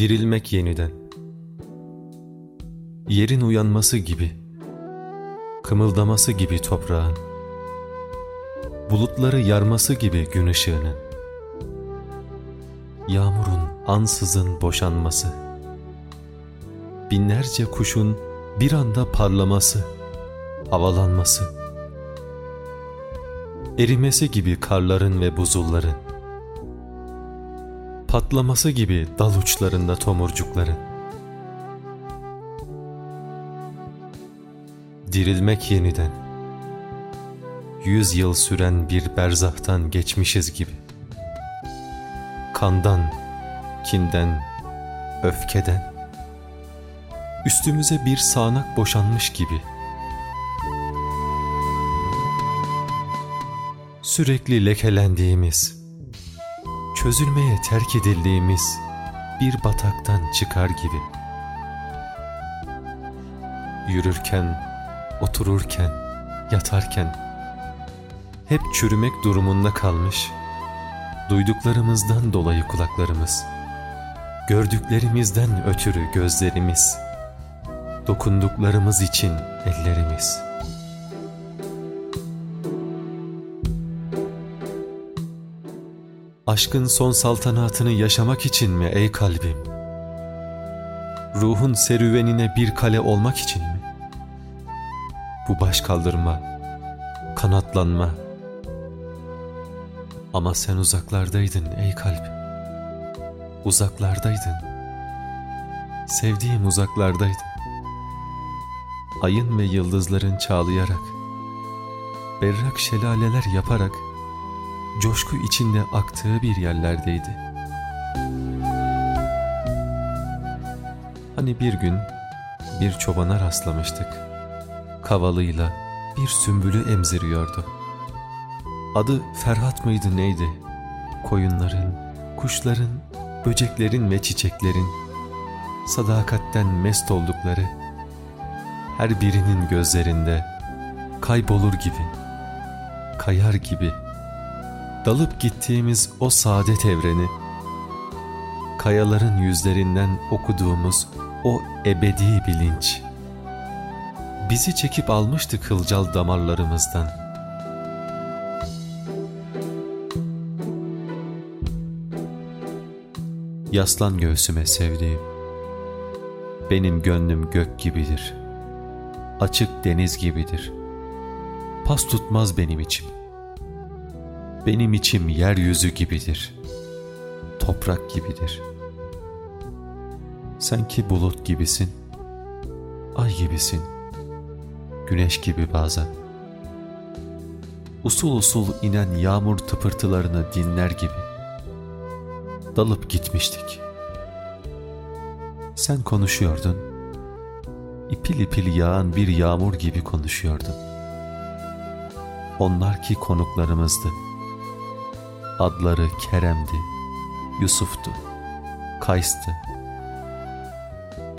Dirilmek yeniden. Yerin uyanması gibi, kımıldaması gibi toprağın, bulutları yarması gibi gün ışığının, yağmurun ansızın boşanması, binlerce kuşun bir anda parlaması, havalanması, erimesi gibi karların ve buzulların, patlaması gibi dal uçlarında tomurcukların, dirilmek yeniden, yüz yıl süren bir berzahtan geçmişiz gibi, kandan, kinden, öfkeden, üstümüze bir sağanak boşanmış gibi, sürekli lekelendiğimiz, çözülmeye terk edildiğimiz bir bataktan çıkar gibi. Yürürken, otururken, yatarken hep çürümek durumunda kalmış, duyduklarımızdan dolayı kulaklarımız, gördüklerimizden ötürü gözlerimiz, dokunduklarımız için ellerimiz.'' Aşkın son saltanatını yaşamak için mi ey kalbim? Ruhun serüvenine bir kale olmak için mi? Bu baş kaldırma, kanatlanma. Ama sen uzaklardaydın ey kalp. Uzaklardaydın. Sevdiğim uzaklardaydın. Ayın ve yıldızların çağlayarak, berrak şelaleler yaparak, coşku içinde aktığı bir yerlerdeydi. Hani bir gün bir çobana rastlamıştık. Kavalıyla bir sümbülü emziriyordu. Adı Ferhat mıydı neydi? Koyunların, kuşların, böceklerin ve çiçeklerin sadakatten mest oldukları her birinin gözlerinde kaybolur gibi, kayar gibi dalıp gittiğimiz o saadet evreni, kayaların yüzlerinden okuduğumuz o ebedi bilinç, bizi çekip almıştı kılcal damarlarımızdan. Yaslan göğsüme sevdiğim, benim gönlüm gök gibidir, açık deniz gibidir, pas tutmaz benim içim. Benim içim yeryüzü gibidir. Toprak gibidir. Sen ki bulut gibisin. Ay gibisin. Güneş gibi bazen. Usul usul inen yağmur tıpırtılarını dinler gibi. Dalıp gitmiştik. Sen konuşuyordun. İpil ipil yağan bir yağmur gibi konuşuyordun. Onlar ki konuklarımızdı. Adları Kerem'di, Yusuf'tu, Kays'tı.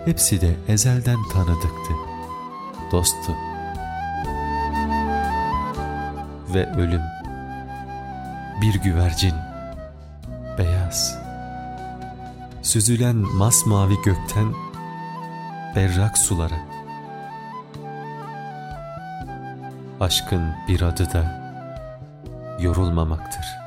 Hepsi de ezelden tanıdıktı, dosttu. Ve ölüm, bir güvercin, beyaz. Süzülen masmavi gökten berrak sulara. Aşkın bir adı da yorulmamaktır.